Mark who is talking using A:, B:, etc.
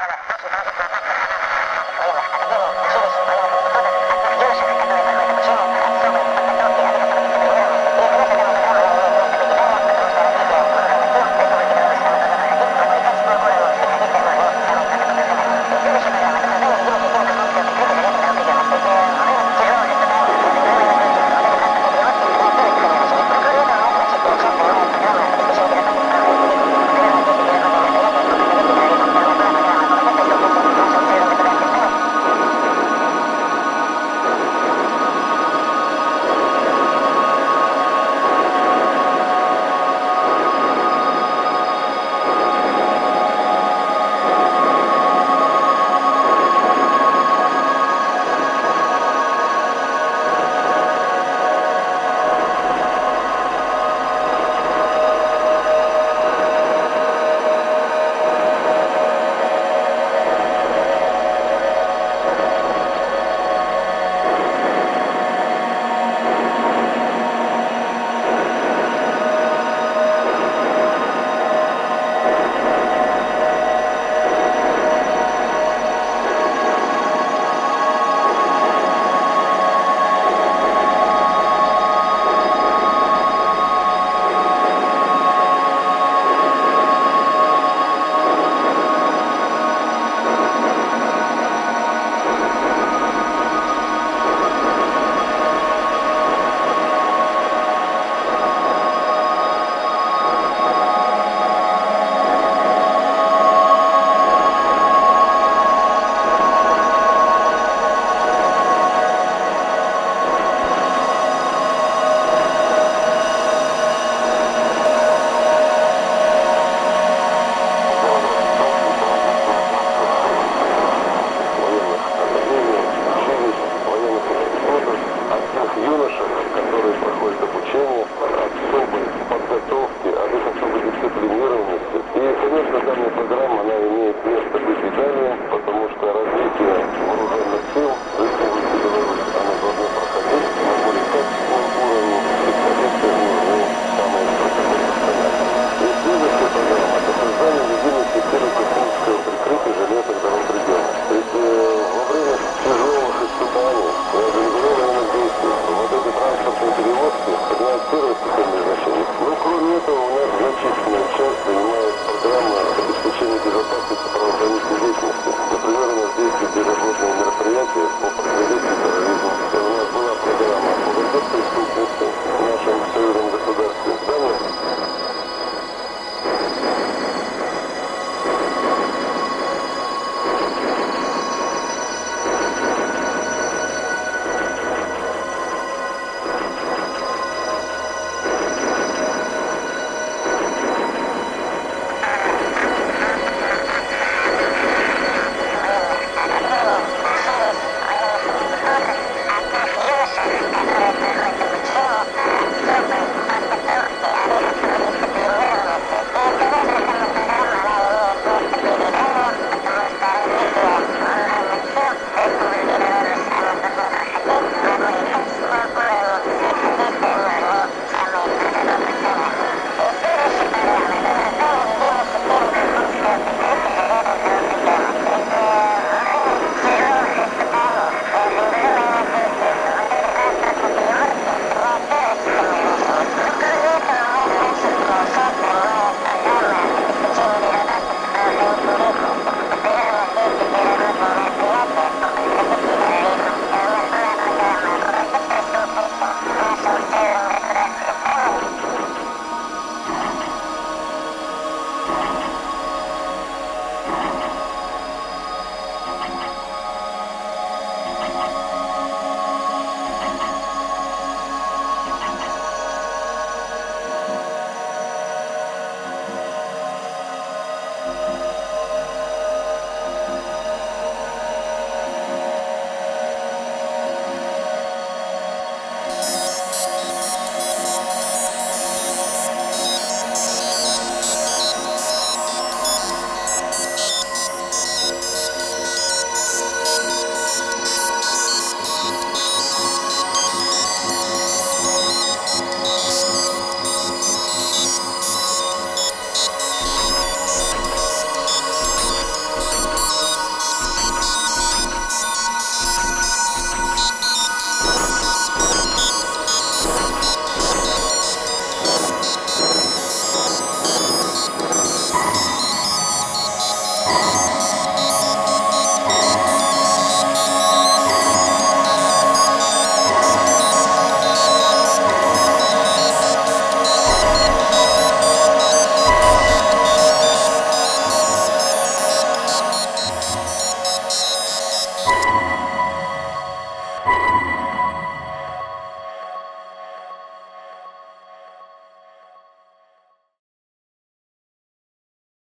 A: para las
B: Gracias. out there.